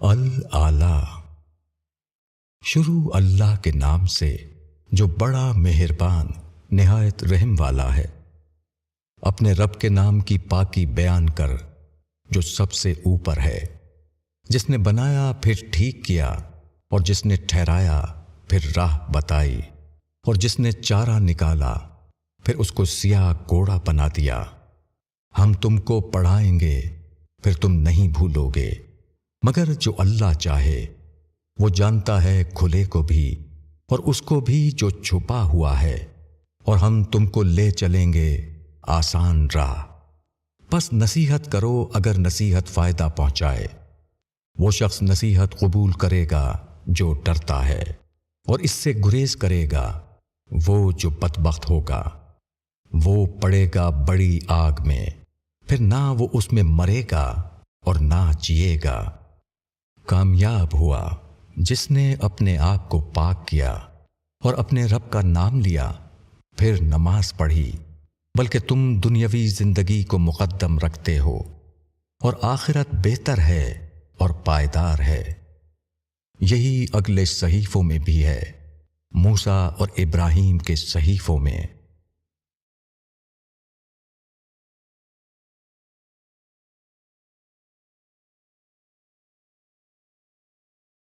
العلی شروع اللہ کے نام سے جو بڑا مہربان، نہایت رحم والا ہے، اپنے رب کے نام کی پاکی بیان کر، جو سب سے اوپر ہے۔ جس نے بنایا پھر ٹھیک کیا، اور جس نے ٹھہرایا پھر راہ بتائی۔ اور جس نے چارہ نکالا، پھر اس کو سیاہ کوڑا بنا دیا۔ ہم تم کو پڑھائیں گے، پھر تم نہیں بھولو گے۔ مگر جو اللہ چاہے، وہ جانتا ہے کھلے کو بھی اور اس کو بھی جو چھپا ہوا ہے، اور ہم تم کو لے چلیں گے آسان راہ۔ بس نصیحت کرو اگر نصیحت فائدہ پہنچائے۔ وہ شخص نصیحت قبول کرے گا جو ڈرتا ہے، اور اس سے گریز کرے گا وہ جو بدبخت ہوگا۔ وہ پڑے گا بڑی آگ میں، پھر نہ وہ اس میں مرے گا اور نہ جیے گا۔ کامیاب ہوا، جس نے اپنے آپ کو پاک کیا اور اپنے رب کا نام لیا، پھر نماز پڑھی۔ بلکہ تم دنیاوی زندگی کو مقدم رکھتے ہو اور آخرت بہتر ہے اور پائیدار ہے۔ یہی اگلے صحیفوں میں بھی ہے موسا اور ابراہیم کے صحیفوں میں۔